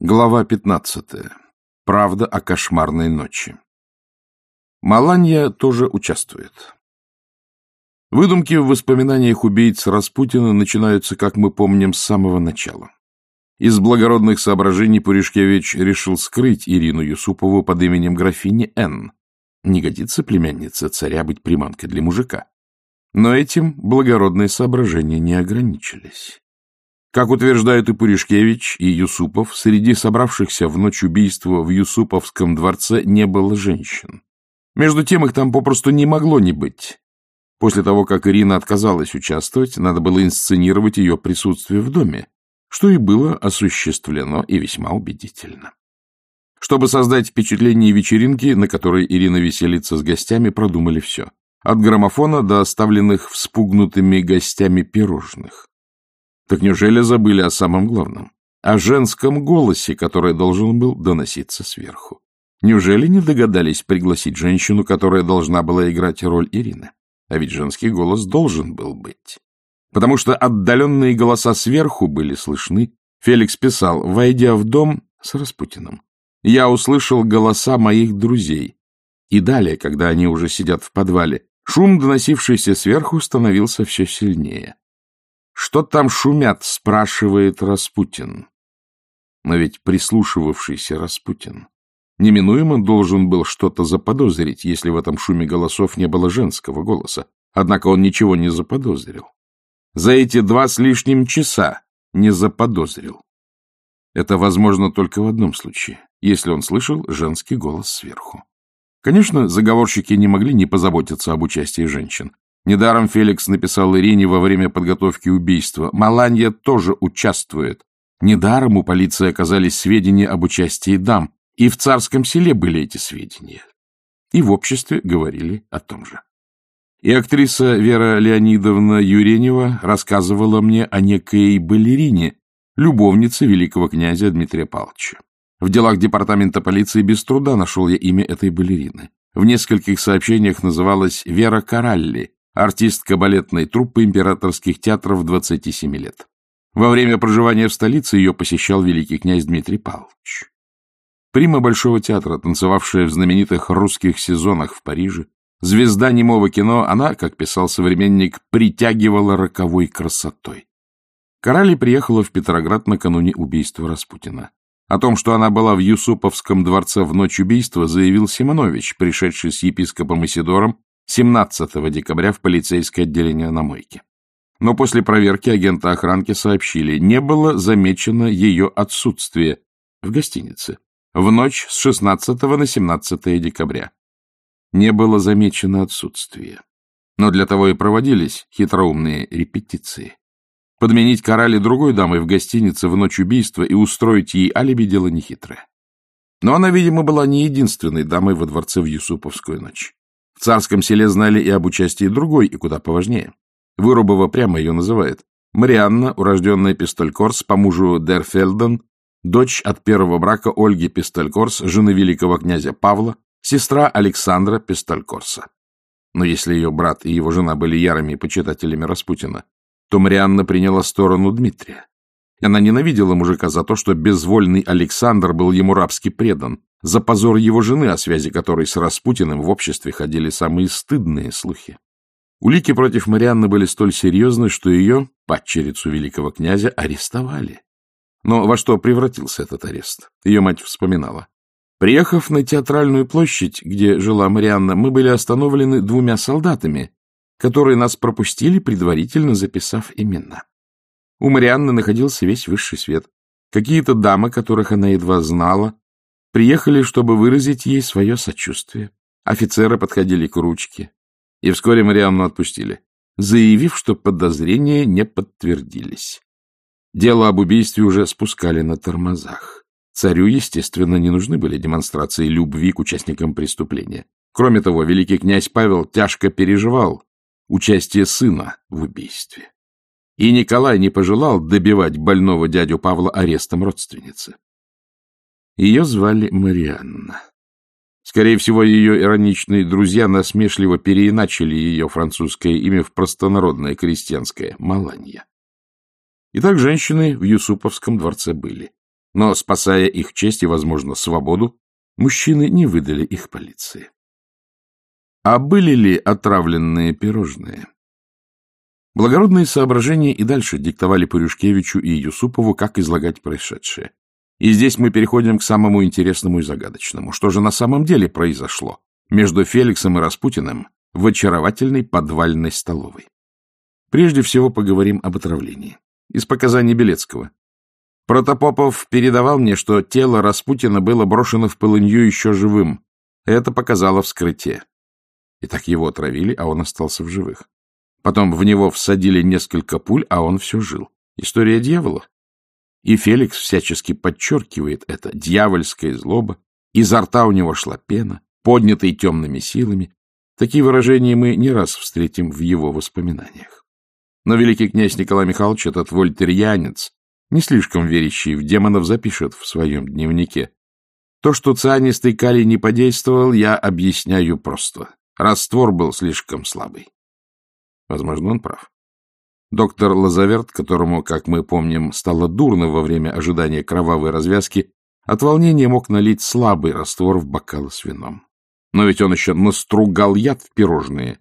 Глава 15. Правда о кошмарной ночи. Маланья тоже участвует. Выдумки в воспоминаниях убийц Распутина начинаются, как мы помним, с самого начала. Из благородных соображений Пуришкевич решил скрыть Ирину Юсупову под именем графини Н. Не годится племянница царя быть приманкой для мужика. Но этим благородные соображения не ограничились. Как утверждают и Пуришкевич, и Юсупов, среди собравшихся в ночь убийства в Юсуповском дворце не было женщин. Между тем их там попросту не могло не быть. После того, как Ирина отказалась участвовать, надо было инсценировать ее присутствие в доме, что и было осуществлено и весьма убедительно. Чтобы создать впечатление вечеринки, на которой Ирина веселится с гостями, продумали все. От граммофона до оставленных вспугнутыми гостями пирожных. Так неужели забыли о самом главном? О женском голосе, который должен был доноситься сверху. Неужели не догадались пригласить женщину, которая должна была играть роль Ирины? А ведь женский голос должен был быть. Потому что отдаленные голоса сверху были слышны. Феликс писал, войдя в дом с Распутиным, я услышал голоса моих друзей. И далее, когда они уже сидят в подвале, шум, доносившийся сверху, становился все сильнее. Что там шумят, спрашивает Распутин. Но ведь прислушивавшийся Распутин неминуемо должен был что-то заподозрить, если в этом шуме голосов не было женского голоса. Однако он ничего не заподозрил. За эти два с лишним часа не заподозрил. Это возможно только в одном случае, если он слышал женский голос сверху. Конечно, заговорщики не могли не позаботиться об участии женщин. Недаром Феликс написал Ирине во время подготовки убийства. Маланья тоже участвует. Недаром у полиции оказались сведения об участии дам. И в царском селе были эти сведения. И в обществе говорили о том же. И актриса Вера Леонидовна Юренева рассказывала мне о некой балерине, любовнице великого князя Дмитрия Павловича. В делах департамента полиции без труда нашел я имя этой балерины. В нескольких сообщениях называлась Вера Каралли, артистка балетной труппы императорских театров 27 лет. Во время проживания в столице ее посещал великий князь Дмитрий Павлович. Прима Большого театра, танцевавшая в знаменитых русских сезонах в Париже, звезда немого кино, она, как писал современник, притягивала роковой красотой. Карали приехала в Петроград накануне убийства Распутина. О том, что она была в Юсуповском дворце в ночь убийства, заявил Симонович, пришедший с епископом Исидором 17 декабря в полицейское отделение на мойке. Но после проверки агента охранки сообщили, не было замечено ее отсутствие в гостинице в ночь с 16 на 17 декабря. Не было замечено отсутствие. Но для того и проводились хитроумные репетиции. Подменить Корали другой дамой в гостинице в ночь убийства и устроить ей алиби дело нехитрое. Но она, видимо, была не единственной дамой во дворце в Юсуповскую ночь. В царском селе знали и об участии другой, и куда поважнее. Вырубова прямо ее называет. Марианна, урожденная Пистолькорс, по мужу Дерфельден, дочь от первого брака Ольги Пистолькорс, жены великого князя Павла, сестра Александра Пистолькорса. Но если ее брат и его жена были ярыми почитателями Распутина, то Марианна приняла сторону Дмитрия. Она ненавидела мужика за то, что безвольный Александр был ему рабски предан, за позор его жены, о связи которой с Распутиным в обществе ходили самые стыдные слухи. Улики против Марианны были столь серьезны, что ее, падчерицу великого князя, арестовали. Но во что превратился этот арест? Ее мать вспоминала. Приехав на театральную площадь, где жила Марианна, мы были остановлены двумя солдатами, которые нас пропустили, предварительно записав имена. У Марианны находился весь высший свет. Какие-то дамы, которых она едва знала, приехали, чтобы выразить ей свое сочувствие. Офицеры подходили к ручке, и вскоре Марианну отпустили, заявив, что подозрения не подтвердились. Дело об убийстве уже спускали на тормозах. Царю, естественно, не нужны были демонстрации любви к участникам преступления. Кроме того, великий князь Павел тяжко переживал участие сына в убийстве. И Николай не пожелал добивать больного дядю Павла арестом родственницы. Ее звали Марианна. Скорее всего, ее ироничные друзья насмешливо переиначили ее французское имя в простонародное крестьянское — Маланья. Итак, женщины в Юсуповском дворце были. Но, спасая их честь и, возможно, свободу, мужчины не выдали их полиции. А были ли отравленные пирожные? Благородные соображения и дальше диктовали Пурюшкевичу и Юсупову, как излагать происшедшее. И здесь мы переходим к самому интересному и загадочному. Что же на самом деле произошло между Феликсом и Распутиным в очаровательной подвальной столовой? Прежде всего поговорим об отравлении. Из показаний Белецкого. Протопопов передавал мне, что тело Распутина было брошено в полынью еще живым. Это показало вскрытие. Итак, его отравили, а он остался в живых. Потом в него всадили несколько пуль, а он все жил. История дьявола. И Феликс всячески подчеркивает это. Дьявольская злоба. Изо рта у него шла пена, поднятый темными силами. Такие выражения мы не раз встретим в его воспоминаниях. Но великий князь Николай Михайлович, этот вольтерьянец, не слишком верящий в демонов, запишет в своем дневнике. То, что цианистый калий не подействовал, я объясняю просто. Раствор был слишком слабый. Возможно, он прав. Доктор Лазаверт, которому, как мы помним, стало дурно во время ожидания кровавой развязки, от волнения мог налить слабый раствор в бокалы с вином. Но ведь он еще настругал яд в пирожные.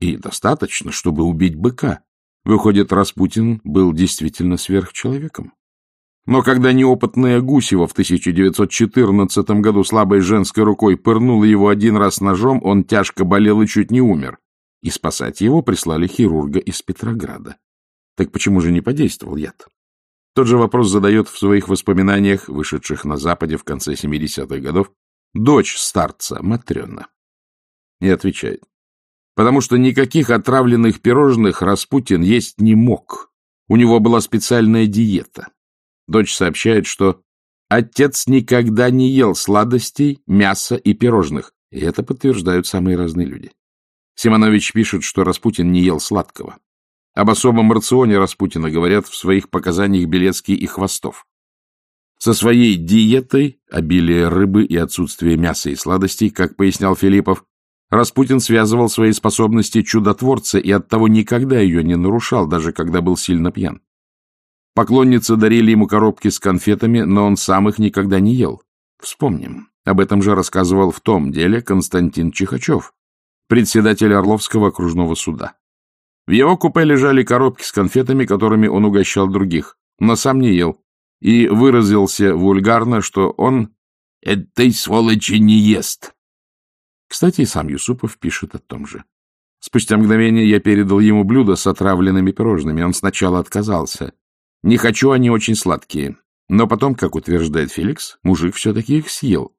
И достаточно, чтобы убить быка. Выходит, Распутин был действительно сверхчеловеком. Но когда неопытная Гусева в 1914 году слабой женской рукой пырнула его один раз ножом, он тяжко болел и чуть не умер и спасать его прислали хирурга из Петрограда. Так почему же не подействовал яд? Тот же вопрос задает в своих воспоминаниях, вышедших на Западе в конце 70-х годов, дочь старца Матрена. И отвечает. Потому что никаких отравленных пирожных Распутин есть не мог. У него была специальная диета. Дочь сообщает, что отец никогда не ел сладостей, мяса и пирожных. И это подтверждают самые разные люди. Симонович пишет, что Распутин не ел сладкого. Об особом рационе Распутина говорят в своих показаниях Белецкий и Хвостов. Со своей диетой, обилие рыбы и отсутствие мяса и сладостей, как пояснял Филиппов, Распутин связывал свои способности чудотворца и оттого никогда ее не нарушал, даже когда был сильно пьян. Поклонницы дарили ему коробки с конфетами, но он сам их никогда не ел. Вспомним. Об этом же рассказывал в том деле Константин Чихачев, председателя Орловского окружного суда. В его купе лежали коробки с конфетами, которыми он угощал других, но сам не ел, и выразился вульгарно, что он «этой сволочи не ест». Кстати, и сам Юсупов пишет о том же. Спустя мгновение я передал ему блюдо с отравленными пирожными. Он сначала отказался. Не хочу, они очень сладкие. Но потом, как утверждает Феликс, мужик все-таки их съел.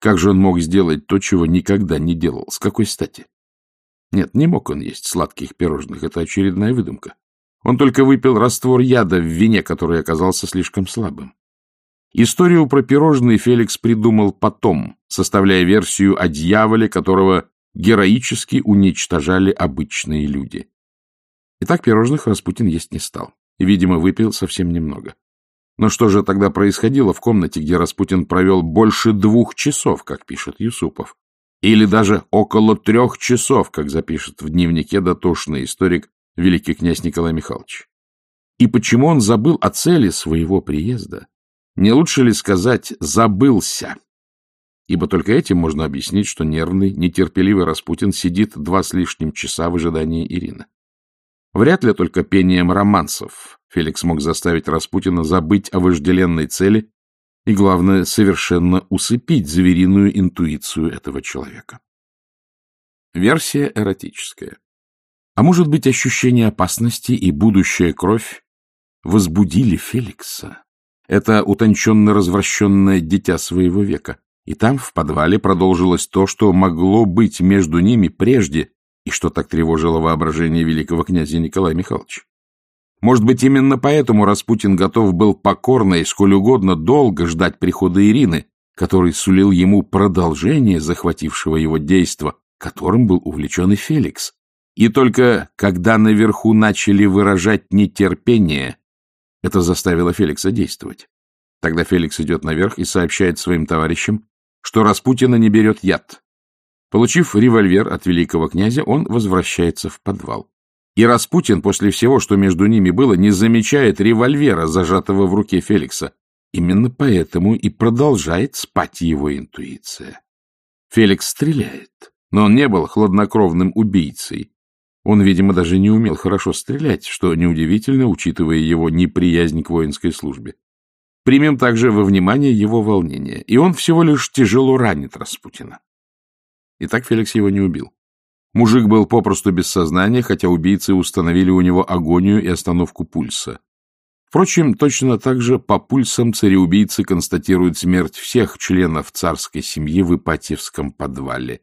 Как же он мог сделать то, чего никогда не делал? С какой стати? Нет, не мог он есть сладких пирожных, это очередная выдумка. Он только выпил раствор яда в вине, который оказался слишком слабым. Историю про пирожные Феликс придумал потом, составляя версию о дьяволе, которого героически уничтожали обычные люди. Итак, пирожных Распутин есть не стал. И, видимо, выпил совсем немного. Но что же тогда происходило в комнате, где Распутин провел больше двух часов, как пишет Юсупов? Или даже около трех часов, как запишет в дневнике дотошный историк великий князь Николай Михайлович. И почему он забыл о цели своего приезда? Не лучше ли сказать «забылся»? Ибо только этим можно объяснить, что нервный, нетерпеливый Распутин сидит два с лишним часа в ожидании Ирины. Вряд ли только пением романсов Феликс мог заставить Распутина забыть о вожделенной цели и, главное, совершенно усыпить звериную интуицию этого человека. Версия эротическая. А может быть, ощущение опасности и будущая кровь возбудили Феликса? Это утонченно развращенное дитя своего века. И там, в подвале, продолжилось то, что могло быть между ними прежде, и что так тревожило воображение великого князя Николая Михайловича. Может быть, именно поэтому Распутин готов был покорно и сколь угодно долго ждать прихода Ирины, который сулил ему продолжение захватившего его действа, которым был увлечен и Феликс. И только когда наверху начали выражать нетерпение, это заставило Феликса действовать. Тогда Феликс идет наверх и сообщает своим товарищам, что Распутина не берет яд. Получив револьвер от великого князя, он возвращается в подвал. И Распутин после всего, что между ними было, не замечает револьвера, зажатого в руке Феликса. именно поэтому и продолжает спать его интуиция. Феликс стреляет, но он не был хладнокровным убийцей. Он, видимо, даже не умел хорошо стрелять, что неудивительно, учитывая его неприязнь к воинской службе. Примем также во внимание его волнение, и он всего лишь тяжело ранит Распутина. Итак, Феликс его не убил. Мужик был попросту без сознания, хотя убийцы установили у него агонию и остановку пульса. Впрочем, точно так же по пульсам цареубийцы констатируют смерть всех членов царской семьи в Ипатьевском подвале,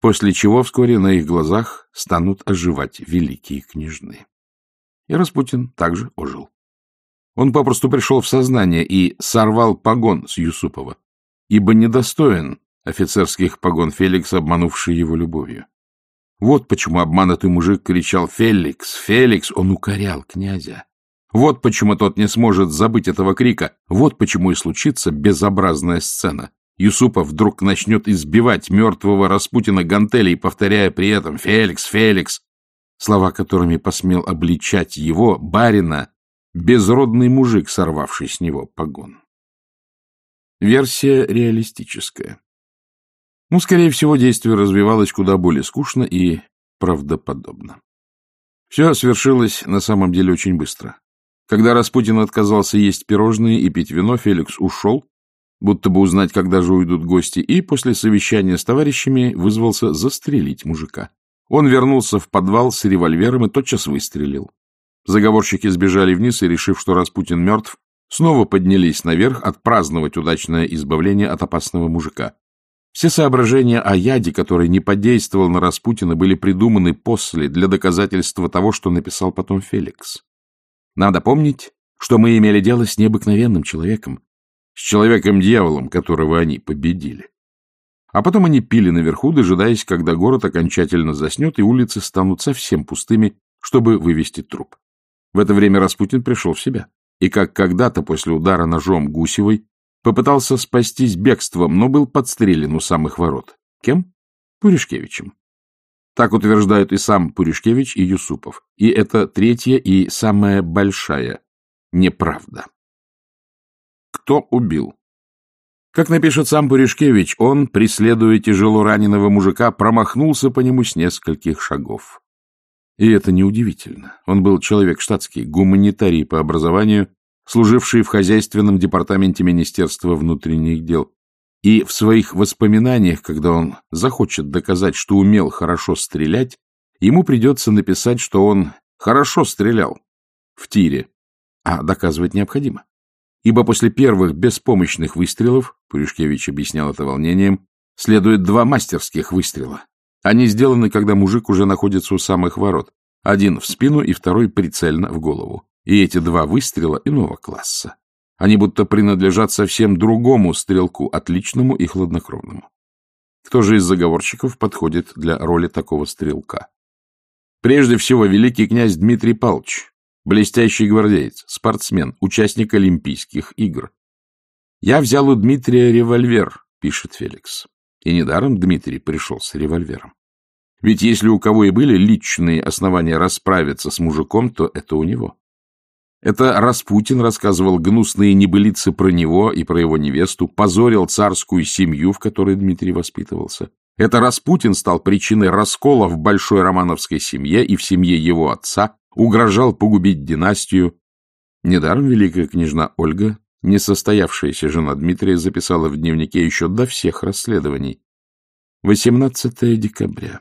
после чего вскоре на их глазах станут оживать великие княжны. И Распутин также ожил. Он попросту пришел в сознание и сорвал погон с Юсупова, ибо недостоин офицерских погон Феликс, обманувший его любовью. Вот почему обманутый мужик кричал «Феликс! Феликс!» Он укорял князя. Вот почему тот не сможет забыть этого крика. Вот почему и случится безобразная сцена. Юсупов вдруг начнет избивать мертвого Распутина гантелей, повторяя при этом «Феликс! Феликс!» Слова, которыми посмел обличать его, барина, безродный мужик, сорвавший с него погон. Версия реалистическая. Ну, скорее всего, действие развивалось куда более скучно и правдоподобно. Все свершилось на самом деле очень быстро. Когда Распутин отказался есть пирожные и пить вино, Феликс ушел, будто бы узнать, когда же уйдут гости, и после совещания с товарищами вызвался застрелить мужика. Он вернулся в подвал с револьвером и тотчас выстрелил. Заговорщики сбежали вниз и, решив, что Распутин мертв, снова поднялись наверх отпраздновать удачное избавление от опасного мужика. Все соображения о яде, который не подействовал на Распутина, были придуманы после для доказательства того, что написал потом Феликс. Надо помнить, что мы имели дело с необыкновенным человеком, с человеком-дьяволом, которого они победили. А потом они пили наверху, дожидаясь, когда город окончательно заснет и улицы станут совсем пустыми, чтобы вывести труп. В это время Распутин пришел в себя, и как когда-то после удара ножом Гусевой Попытался спастись бегством, но был подстрелен у самых ворот. Кем? Пуришкевичем. Так утверждают и сам Пуришкевич, и Юсупов. И это третья и самая большая неправда. Кто убил? Как напишет сам Пуришкевич, он, преследуя тяжело раненого мужика, промахнулся по нему с нескольких шагов. И это неудивительно. Он был человек штатский, гуманитарий по образованию, служивший в хозяйственном департаменте Министерства внутренних дел. И в своих воспоминаниях, когда он захочет доказать, что умел хорошо стрелять, ему придется написать, что он хорошо стрелял в тире, а доказывать необходимо. Ибо после первых беспомощных выстрелов, Пуришкевич объяснял это волнением, следует два мастерских выстрела. Они сделаны, когда мужик уже находится у самых ворот. Один в спину и второй прицельно в голову. И эти два выстрела иного класса. Они будто принадлежат совсем другому стрелку, отличному и хладнокровному. Кто же из заговорщиков подходит для роли такого стрелка? Прежде всего, великий князь Дмитрий Павлович, блестящий гвардеец, спортсмен, участник Олимпийских игр. «Я взял у Дмитрия револьвер», — пишет Феликс. И недаром Дмитрий пришел с револьвером. Ведь если у кого и были личные основания расправиться с мужиком, то это у него. Это Распутин рассказывал гнусные небылицы про него и про его невесту, позорил царскую семью, в которой Дмитрий воспитывался. Это Распутин стал причиной раскола в большой романовской семье и в семье его отца, угрожал погубить династию. Недаром великая княжна Ольга, несостоявшаяся жена Дмитрия, записала в дневнике еще до всех расследований. 18 декабря.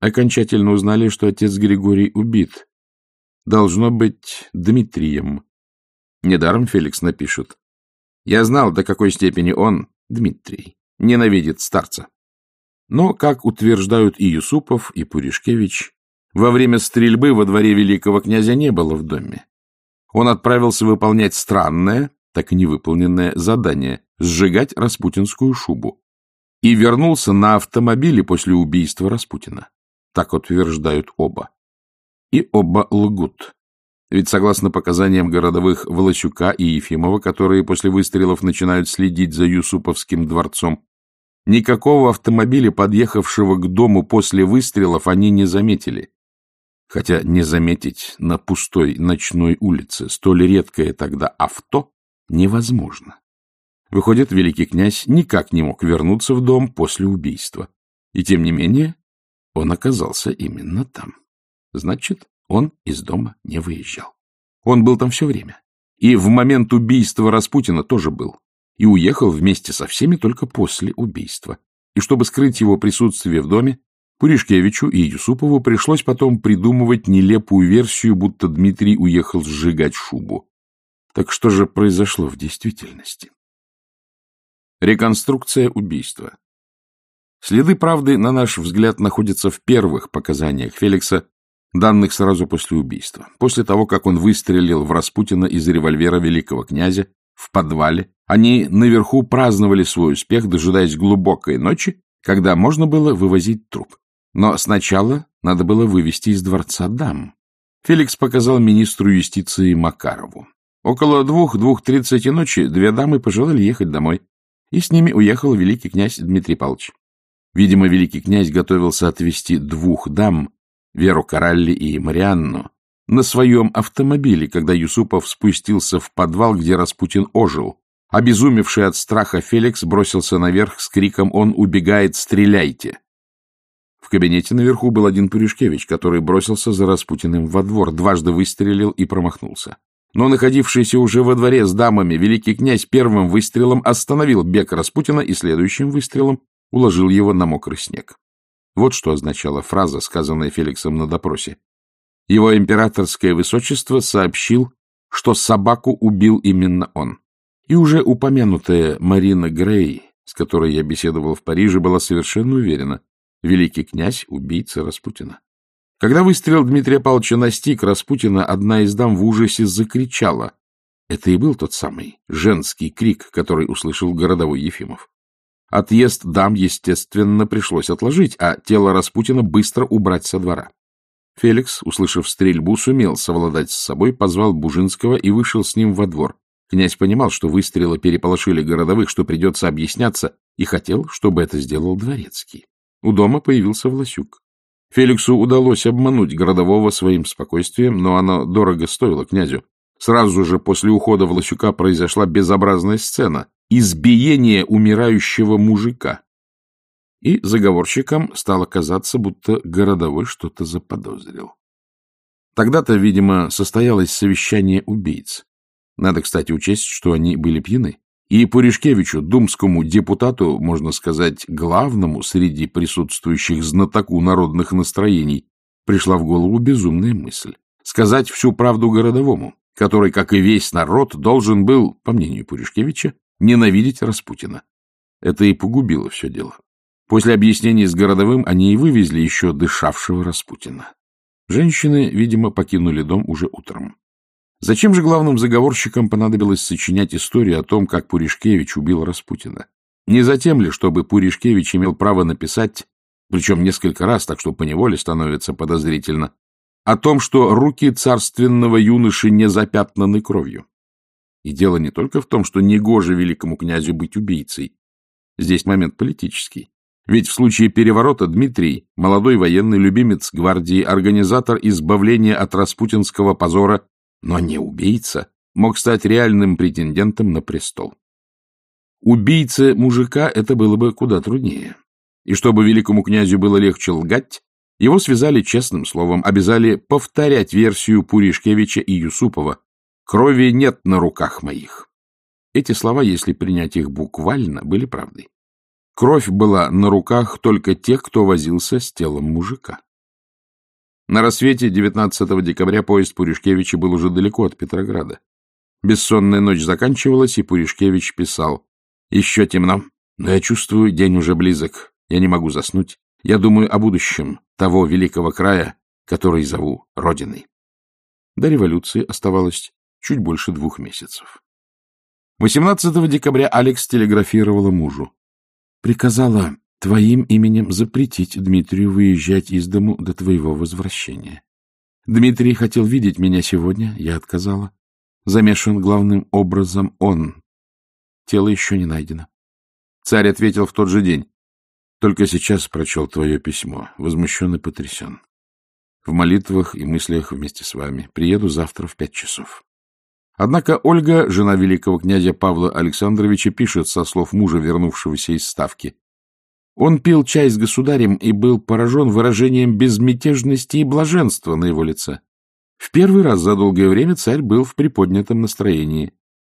Окончательно узнали, что отец Григорий убит должно быть Дмитрием. Недаром Феликс напишет. Я знал, до какой степени он, Дмитрий, ненавидит старца. Но, как утверждают и Юсупов, и Пуришкевич, во время стрельбы во дворе великого князя не было в доме. Он отправился выполнять странное, так и невыполненное задание — сжигать распутинскую шубу. И вернулся на автомобиле после убийства Распутина. Так утверждают оба. И оба лгут. Ведь согласно показаниям городовых Волощука и Ефимова, которые после выстрелов начинают следить за Юсуповским дворцом, никакого автомобиля, подъехавшего к дому после выстрелов, они не заметили. Хотя не заметить на пустой ночной улице столь редкое тогда авто невозможно. Выходит, великий князь никак не мог вернуться в дом после убийства. И тем не менее, он оказался именно там. Значит, он из дома не выезжал. Он был там все время. И в момент убийства Распутина тоже был. И уехал вместе со всеми только после убийства. И чтобы скрыть его присутствие в доме, Пуришкевичу и Юсупову пришлось потом придумывать нелепую версию, будто Дмитрий уехал сжигать шубу. Так что же произошло в действительности? Реконструкция убийства. Следы правды, на наш взгляд, находятся в первых показаниях Феликса, данных сразу после убийства. После того, как он выстрелил в Распутина из револьвера великого князя в подвале, они наверху праздновали свой успех, дожидаясь глубокой ночи, когда можно было вывозить труп. Но сначала надо было вывести из дворца дам. Феликс показал министру юстиции Макарову. Около двух-двух тридцати ночи две дамы пожелали ехать домой, и с ними уехал великий князь Дмитрий Павлович. Видимо, великий князь готовился отвезти двух дам, Веру Каралли и Марианну, на своем автомобиле, когда Юсупов спустился в подвал, где Распутин ожил. Обезумевший от страха Феликс бросился наверх с криком «Он убегает! Стреляйте!» В кабинете наверху был один Пуришкевич, который бросился за Распутиным во двор, дважды выстрелил и промахнулся. Но находившийся уже во дворе с дамами великий князь первым выстрелом остановил бег Распутина и следующим выстрелом уложил его на мокрый снег. Вот что означала фраза, сказанная Феликсом на допросе. Его императорское высочество сообщил, что собаку убил именно он. И уже упомянутая Марина Грей, с которой я беседовал в Париже, была совершенно уверена, великий князь — убийца Распутина. Когда выстрел Дмитрия Павловича настиг Распутина, одна из дам в ужасе закричала. Это и был тот самый женский крик, который услышал городовой Ефимов. Отъезд дам, естественно, пришлось отложить, а тело Распутина быстро убрать со двора. Феликс, услышав стрельбу, сумел совладать с собой, позвал Бужинского и вышел с ним во двор. Князь понимал, что выстрелы переполошили городовых, что придется объясняться, и хотел, чтобы это сделал Дворецкий. У дома появился Власюк. Феликсу удалось обмануть городового своим спокойствием, но оно дорого стоило князю. Сразу же после ухода Власюка произошла безобразная сцена — избиение умирающего мужика. И заговорщикам стало казаться, будто городовой что-то заподозрил. Тогда-то, видимо, состоялось совещание убийц. Надо, кстати, учесть, что они были пьяны. И Пуришкевичу, думскому депутату, можно сказать, главному среди присутствующих знатоку народных настроений, пришла в голову безумная мысль — сказать всю правду городовому, который, как и весь народ, должен был, по мнению Пуришкевича, ненавидеть Распутина. Это и погубило все дело. После объяснений с городовым они и вывезли еще дышавшего Распутина. Женщины, видимо, покинули дом уже утром. Зачем же главным заговорщикам понадобилось сочинять историю о том, как Пуришкевич убил Распутина? Не затем ли, чтобы Пуришкевич имел право написать, причем несколько раз, так что поневоле становится подозрительно, о том, что руки царственного юноши не запятнаны кровью? И дело не только в том, что негоже великому князю быть убийцей. Здесь момент политический. Ведь в случае переворота Дмитрий, молодой военный любимец гвардии, организатор избавления от распутинского позора но не убийца, мог стать реальным претендентом на престол. Убийце мужика это было бы куда труднее. И чтобы великому князю было легче лгать, его связали честным словом, обязали повторять версию Пуришкевича и Юсупова «Крови нет на руках моих». Эти слова, если принять их буквально, были правдой. Кровь была на руках только тех, кто возился с телом мужика. На рассвете 19 декабря поезд Пуришкевича был уже далеко от Петрограда. Бессонная ночь заканчивалась, и Пуришкевич писал. «Еще темно, но я чувствую, день уже близок. Я не могу заснуть. Я думаю о будущем того великого края, который зову Родиной». До революции оставалось чуть больше двух месяцев. 18 декабря Алекс телеграфировала мужу. Приказала твоим именем запретить Дмитрию выезжать из дому до твоего возвращения. Дмитрий хотел видеть меня сегодня, я отказала. Замешан главным образом он. Тело еще не найдено. Царь ответил в тот же день. Только сейчас прочел твое письмо, возмущен и потрясен. В молитвах и мыслях вместе с вами. Приеду завтра в пять часов. Однако Ольга, жена великого князя Павла Александровича, пишет со слов мужа, вернувшегося из Ставки. Он пил чай с государем и был поражен выражением безмятежности и блаженства на его лице. В первый раз за долгое время царь был в приподнятом настроении.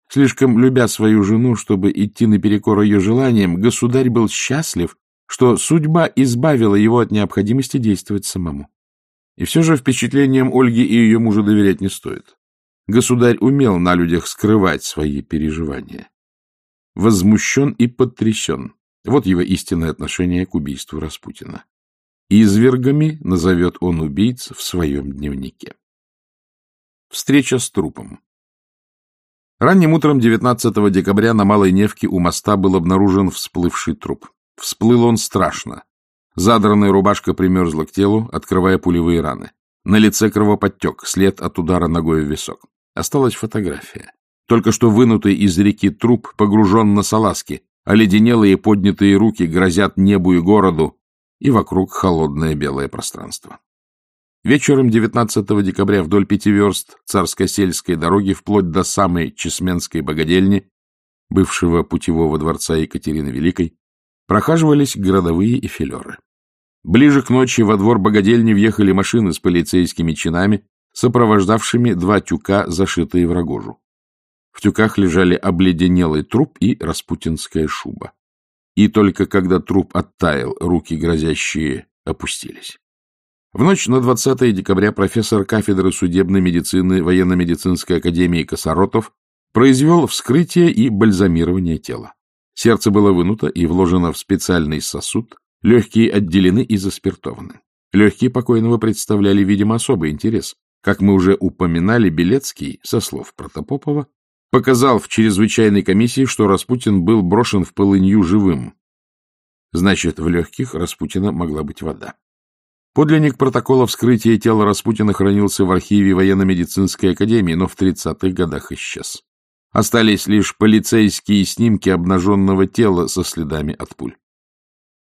Слишком любя свою жену, чтобы идти наперекор ее желаниям, государь был счастлив, что судьба избавила его от необходимости действовать самому. И все же впечатлениям Ольги и ее мужа доверять не стоит. Государь умел на людях скрывать свои переживания. Возмущен и потрясен. Вот его истинное отношение к убийству Распутина. Извергами назовет он убийц в своем дневнике. Встреча с трупом. Ранним утром 19 декабря на Малой Невке у моста был обнаружен всплывший труп. Всплыл он страшно. Задранная рубашка примерзла к телу, открывая пулевые раны. На лице кровоподтек, след от удара ногой в висок. Осталась фотография. Только что вынутый из реки труп погружен на салазки, Оледенелые поднятые руки грозят небу и городу, и вокруг холодное белое пространство. Вечером 19 декабря вдоль пяти верст царско-сельской дороги вплоть до самой Чесменской богадельни, бывшего путевого дворца Екатерины Великой, прохаживались городовые и филеры. Ближе к ночи во двор богадельни въехали машины с полицейскими чинами, сопровождавшими два тюка, зашитые в рогожу. В тюках лежали обледенелый труп и распутинская шуба. И только когда труп оттаял, руки грозящие опустились. В ночь на 20 декабря профессор кафедры судебной медицины военно-медицинской академии Косоротов произвел вскрытие и бальзамирование тела. Сердце было вынуто и вложено в специальный сосуд, легкие отделены и заспиртованы. Легкие покойного представляли, видимо, особый интерес. Как мы уже упоминали, Белецкий, со слов Протопопова, показал в чрезвычайной комиссии, что Распутин был брошен в полынью живым. Значит, в легких Распутина могла быть вода. Подлинник протокола вскрытия тела Распутина хранился в архиве военно-медицинской академии, но в 30-х годах исчез. Остались лишь полицейские снимки обнаженного тела со следами от пуль.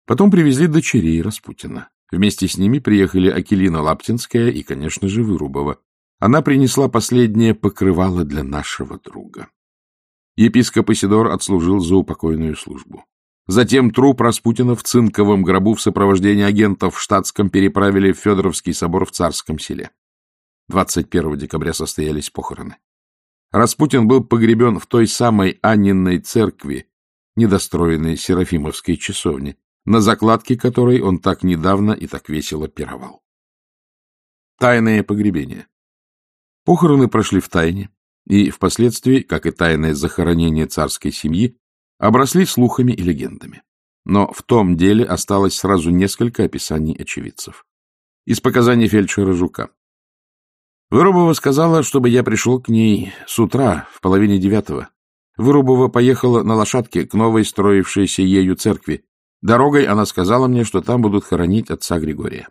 Потом привезли дочерей Распутина. Вместе с ними приехали Акелина Лаптинская и, конечно же, Вырубова. Она принесла последнее покрывало для нашего друга. Епископ Исидор отслужил за упокойную службу. Затем труп Распутина в цинковом гробу в сопровождении агентов в штатском переправили в Федоровский собор в Царском селе. 21 декабря состоялись похороны. Распутин был погребен в той самой Аннинной церкви, недостроенной Серафимовской часовни, на закладке которой он так недавно и так весело пировал. Тайное погребение. Похороны прошли в тайне, и впоследствии, как и тайное захоронение царской семьи, обросли слухами и легендами. Но в том деле осталось сразу несколько описаний очевидцев. Из показаний фельдшера Жука. Вырубова сказала, чтобы я пришел к ней с утра, в половине девятого. Вырубова поехала на лошадке к новой строившейся ею церкви. Дорогой она сказала мне, что там будут хоронить отца Григория.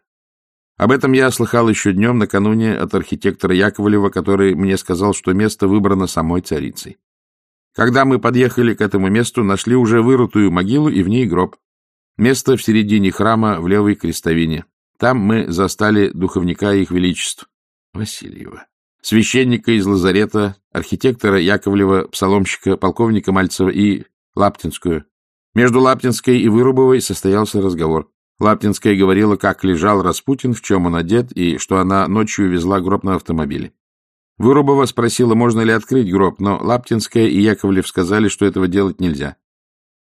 Об этом я слыхал еще днем накануне от архитектора Яковлева, который мне сказал, что место выбрано самой царицей. Когда мы подъехали к этому месту, нашли уже вырытую могилу и в ней гроб. Место в середине храма в левой крестовине. Там мы застали духовника их величеств Васильева, священника из лазарета, архитектора Яковлева, псаломщика, полковника Мальцева и Лаптинскую. Между Лаптинской и Вырубовой состоялся разговор. Лаптинская говорила, как лежал Распутин, в чем он одет, и что она ночью везла гроб на автомобиле. Вырубова спросила, можно ли открыть гроб, но Лаптинская и Яковлев сказали, что этого делать нельзя.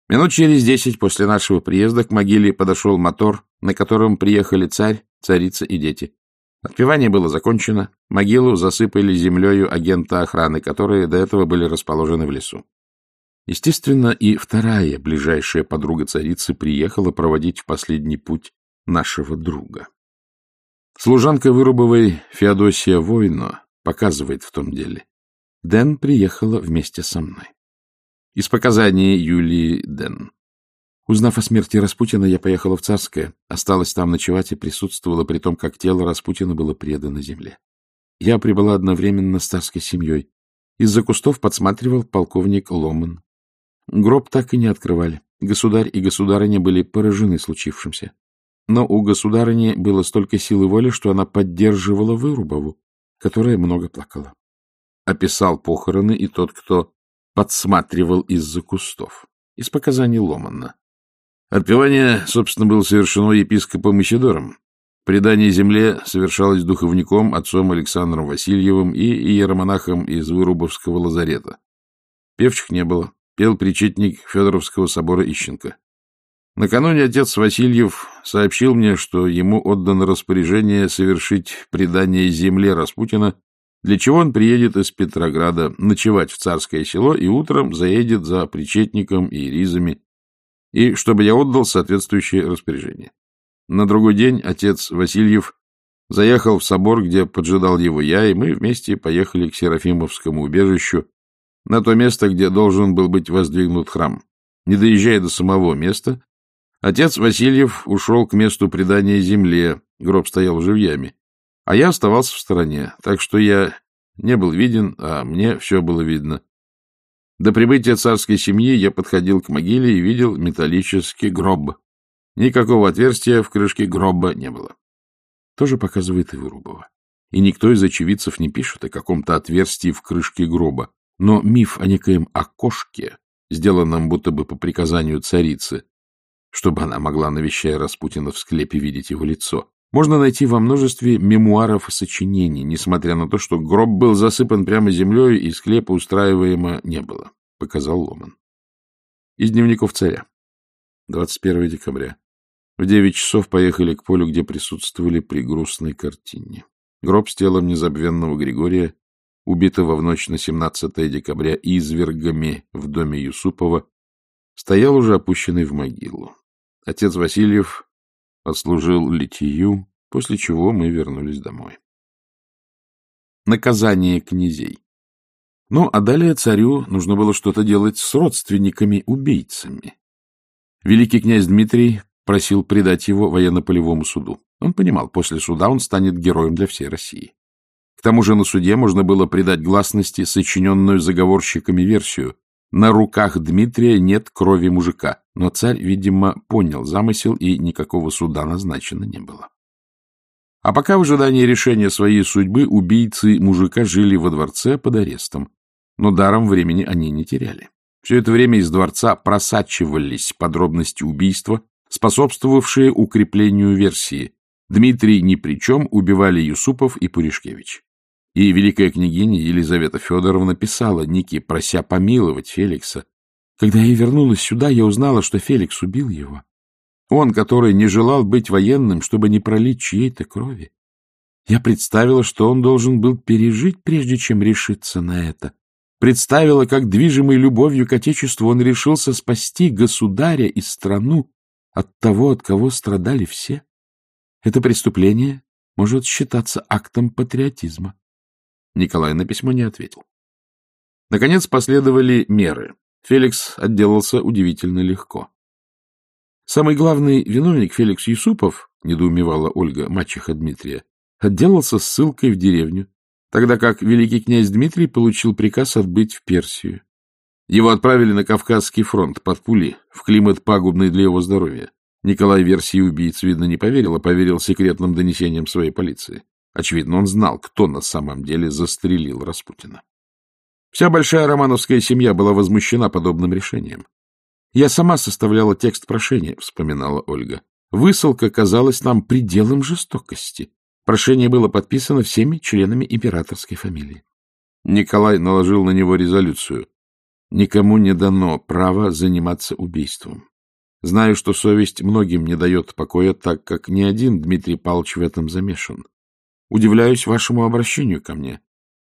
Минут через десять после нашего приезда к могиле подошел мотор, на котором приехали царь, царица и дети. Отпевание было закончено, могилу засыпали землею агента охраны, которые до этого были расположены в лесу. Естественно, и вторая ближайшая подруга царицы приехала проводить в последний путь нашего друга. Служанка Вырубовой Феодосия Войно показывает в том деле. Дэн приехала вместе со мной. Из показаний Юлии Дэн. Узнав о смерти Распутина, я поехала в Царское, осталась там ночевать и присутствовала при том, как тело Распутина было предано земле. Я прибыла одновременно с царской семьей. Из-за кустов подсматривал полковник Ломан, Гроб так и не открывали. Государь и государыня были поражены случившимся. Но у государыни было столько силы воли, что она поддерживала Вырубову, которая много плакала. описал похороны и тот, кто подсматривал из-за кустов. Из показаний Ломана. Отпевание, собственно, было совершено епископом Исидором. Предание земле совершалось духовником, отцом Александром Васильевым и иеромонахом из Вырубовского лазарета. Певчих не было. Пел причетник Федоровского собора Ищенко. Накануне отец Васильев сообщил мне, что ему отдано распоряжение совершить предание земле Распутина, для чего он приедет из Петрограда ночевать в царское село и утром заедет за причетником и ризами, и чтобы я отдал соответствующее распоряжение. На другой день отец Васильев заехал в собор, где поджидал его я, и мы вместе поехали к Серафимовскому убежищу, на то место, где должен был быть воздвигнут храм. Не доезжая до самого места, отец Васильев ушел к месту предания земле, гроб стоял яме, а я оставался в стороне, так что я не был виден, а мне все было видно. До прибытия царской семьи я подходил к могиле и видел металлический гроб. Никакого отверстия в крышке гроба не было. Тоже показывает и Вырубова. И никто из очевидцев не пишет о каком-то отверстии в крышке гроба. Но миф о некоем окошке, сделанном будто бы по приказанию царицы, чтобы она могла, навещая Распутина в склепе, видеть его лицо, можно найти во множестве мемуаров и сочинений, несмотря на то, что гроб был засыпан прямо землей и склепа устраиваемо не было, — показал Ломан. Из дневников царя. 21 декабря. В девять часов поехали к полю, где присутствовали при грустной картине. Гроб с телом незабвенного Григория, убитого в ночь на 17 декабря извергами в доме Юсупова, стоял уже опущенный в могилу. Отец Васильев отслужил литию, после чего мы вернулись домой. Наказание князей. Ну, а далее царю нужно было что-то делать с родственниками-убийцами. Великий князь Дмитрий просил предать его военно-полевому суду. Он понимал, после суда он станет героем для всей России. К тому же на суде можно было придать гласности сочиненную заговорщиками версию «На руках Дмитрия нет крови мужика», но царь, видимо, понял замысел, и никакого суда назначено не было. А пока в ожидании решения своей судьбы убийцы мужика жили во дворце под арестом, но даром времени они не теряли. Все это время из дворца просачивались подробности убийства, способствовавшие укреплению версии. Дмитрий ни при чем убивали Юсупов и Пуришкевич. И великая княгиня Елизавета Федоровна писала Нике, прося помиловать Феликса. Когда я вернулась сюда, я узнала, что Феликс убил его. Он, который не желал быть военным, чтобы не пролить чьей-то крови. Я представила, что он должен был пережить, прежде чем решиться на это. Представила, как движимый любовью к Отечеству он решился спасти государя и страну, от того, от кого страдали все. Это преступление может считаться актом патриотизма. Николай на письмо не ответил. Наконец последовали меры. Феликс отделался удивительно легко. Самый главный виновник Феликс Юсупов, недоумевала Ольга, мачеха Дмитрия, отделался ссылкой в деревню, тогда как великий князь Дмитрий получил приказ отбыть в Персию. Его отправили на Кавказский фронт под пули, в климат пагубный для его здоровья. Николай версии убийц, видно, не поверил, а поверил секретным донесениям своей полиции. Очевидно, он знал, кто на самом деле застрелил Распутина. Вся большая романовская семья была возмущена подобным решением. «Я сама составляла текст прошения», — вспоминала Ольга. «Высылка казалась нам пределом жестокости. Прошение было подписано всеми членами императорской фамилии». Николай наложил на него резолюцию. Никому не дано право заниматься убийством. Знаю, что совесть многим не дает покоя, так как ни один Дмитрий Павлович в этом замешан. Удивляюсь вашему обращению ко мне.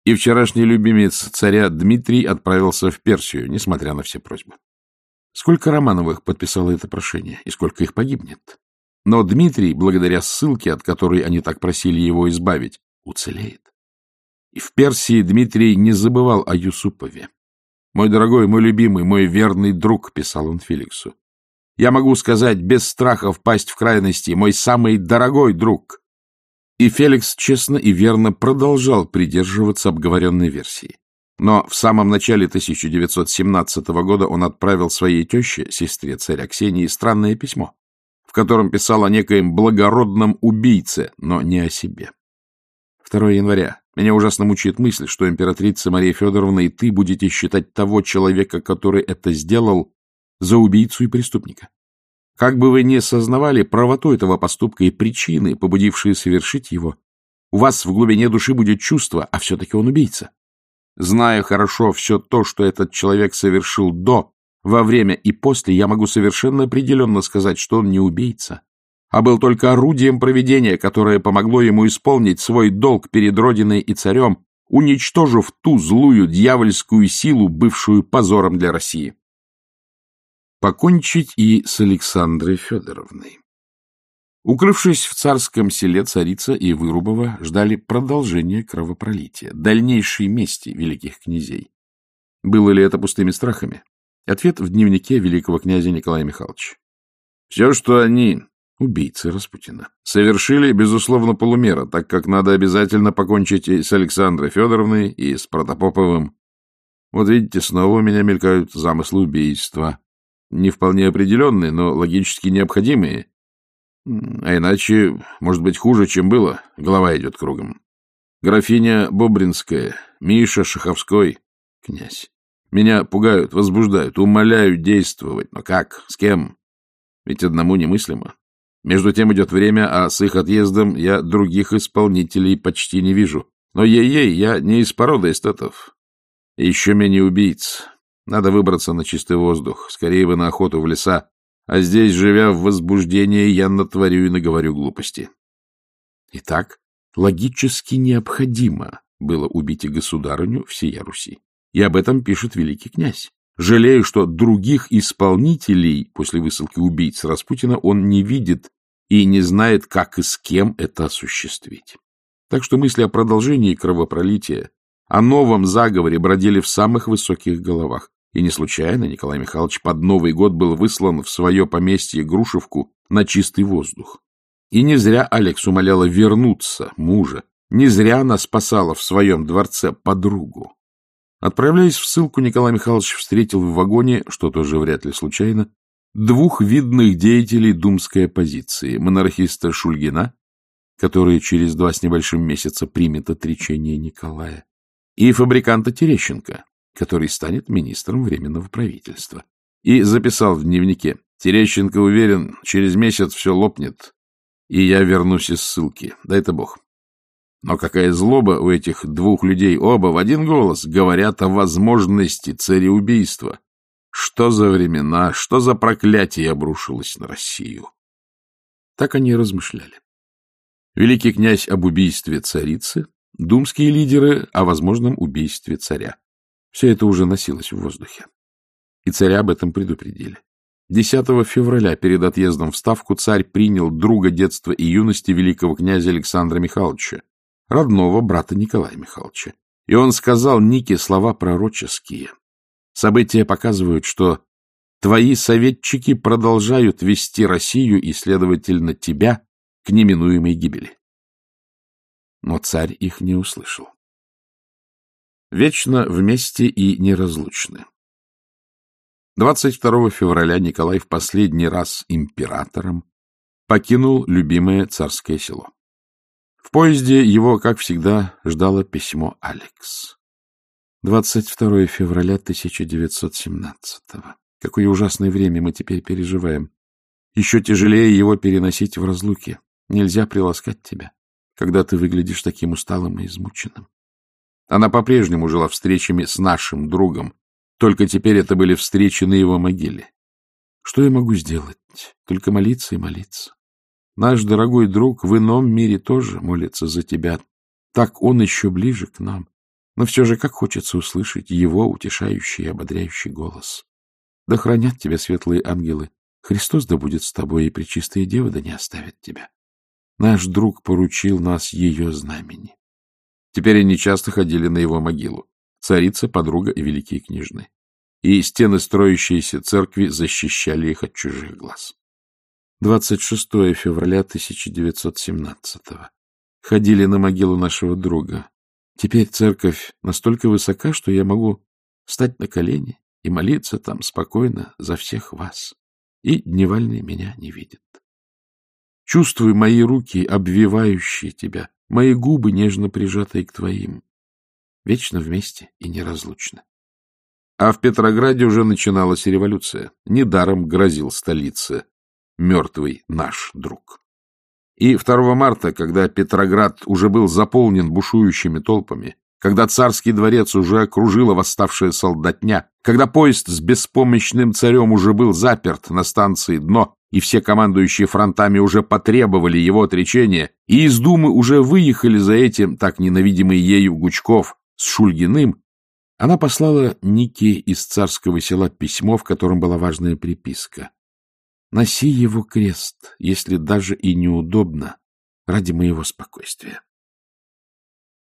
И вчерашний любимец царя Дмитрий отправился в Персию, несмотря на все просьбы. Сколько Романовых подписало это прошение, и сколько их погибнет. Но Дмитрий, благодаря ссылке, от которой они так просили его избавить, уцелеет. И в Персии Дмитрий не забывал о Юсупове. «Мой дорогой, мой любимый, мой верный друг», — писал он Феликсу. «Я могу сказать, без страха впасть в крайности, мой самый дорогой друг». И Феликс честно и верно продолжал придерживаться обговоренной версии. Но в самом начале 1917 года он отправил своей теще, сестре царя Ксении, странное письмо, в котором писал о некоем благородном убийце, но не о себе. 2 января Меня ужасно мучает мысль, что императрица Мария Федоровна и ты будете считать того человека, который это сделал, за убийцу и преступника. Как бы вы ни осознавали правоту этого поступка и причины, побудившие совершить его, у вас в глубине души будет чувство, а все-таки он убийца. Зная хорошо все то, что этот человек совершил до, во время и после, я могу совершенно определенно сказать, что он не убийца, а был только орудием проведения, которое помогло ему исполнить свой долг перед Родиной и царем, уничтожив ту злую дьявольскую силу, бывшую позором для России. Покончить и с Александрой Федоровной. Укрывшись в царском селе, царица и Вырубова ждали продолжения кровопролития, дальнейшей мести великих князей. Было ли это пустыми страхами? Ответ в дневнике великого князя Николая Михайловича. Все, что они, убийцы Распутина, совершили, безусловно, полумера, так как надо обязательно покончить и с Александрой Федоровной, и с Протопоповым. Вот видите, снова у меня мелькают замыслы убийства. Не вполне определенные, но логически необходимые. А иначе, может быть, хуже, чем было. Голова идет кругом. Графиня Бобринская, Миша Шаховской, князь. Меня пугают, возбуждают, умоляют действовать. Но как? С кем? Ведь одному немыслимо. Между тем идет время, а с их отъездом я других исполнителей почти не вижу. Но ей-ей, я не из породы эстетов. И еще менее убийц. Надо выбраться на чистый воздух, скорее бы на охоту в леса, а здесь, живя в возбуждении, я натворю и наговорю глупости. Итак, логически необходимо было убить и государыню всея Руси. И об этом пишет великий князь. Жалею, что других исполнителей после высылки убийц Распутина он не видит и не знает, как и с кем это осуществить. Так что мысли о продолжении кровопролития, о новом заговоре бродили в самых высоких головах. И не случайно Николай Михайлович под Новый год был выслан в свое поместье Грушевку на чистый воздух. И не зря Алекс умоляла вернуться мужа, не зря она спасала в своем дворце подругу. Отправляясь в ссылку, Николай Михайлович встретил в вагоне, что тоже вряд ли случайно, двух видных деятелей думской оппозиции, монархиста Шульгина, который через два с небольшим месяца примет отречение Николая, и фабриканта Терещенко, который станет министром Временного правительства. И записал в дневнике. Терещенко уверен, через месяц все лопнет, и я вернусь из ссылки. Дай это бог. Но какая злоба у этих двух людей, оба в один голос говорят о возможности цареубийства. Что за времена, что за проклятие обрушилось на Россию? Так они и размышляли. Великий князь об убийстве царицы, думские лидеры о возможном убийстве царя. Все это уже носилось в воздухе. И царя об этом предупредили. 10 февраля перед отъездом в Ставку царь принял друга детства и юности великого князя Александра Михайловича, родного брата Николая Михайловича. И он сказал Нике слова пророческие. События показывают, что твои советчики продолжают вести Россию и, следовательно, тебя к неминуемой гибели. Но царь их не услышал вечно вместе и неразлучны. 22 февраля Николай в последний раз императором покинул любимое царское село. В поезде его, как всегда, ждало письмо Алекс. 22 февраля 1917 -го. Какое ужасное время мы теперь переживаем. Еще тяжелее его переносить в разлуке. Нельзя приласкать тебя, когда ты выглядишь таким усталым и измученным. Она по-прежнему жила встречами с нашим другом, только теперь это были встречи на его могиле. Что я могу сделать? Только молиться и молиться. Наш дорогой друг в ином мире тоже молится за тебя. Так он еще ближе к нам. Но все же как хочется услышать его утешающий и ободряющий голос. Да хранят тебя светлые ангелы. Христос да будет с тобой, и пречистая дева да не оставит тебя. Наш друг поручил нас ее знамени. Теперь они часто ходили на его могилу. Царица, подруга и великие княжны. И стены строящейся церкви защищали их от чужих глаз. 26 февраля 1917 -го. Ходили на могилу нашего друга. Теперь церковь настолько высока, что я могу встать на колени и молиться там спокойно за всех вас. И дневальный меня не видит. Чувствуй мои руки, обвивающие тебя, мои губы, нежно прижатые к твоим, вечно вместе и неразлучны. А в Петрограде уже начиналась революция. Недаром грозил столице мертвый наш друг. И 2 марта, когда Петроград уже был заполнен бушующими толпами, когда царский дворец уже окружила восставшая солдатня, когда поезд с беспомощным царем уже был заперт на станции «Дно», и все командующие фронтами уже потребовали его отречения, и из Думы уже выехали за этим, так ненавидимый ею Гучков, с Шульгиным, она послала Нике из царского села письмо, в котором была важная приписка. «Носи его крест, если даже и неудобно, ради моего спокойствия».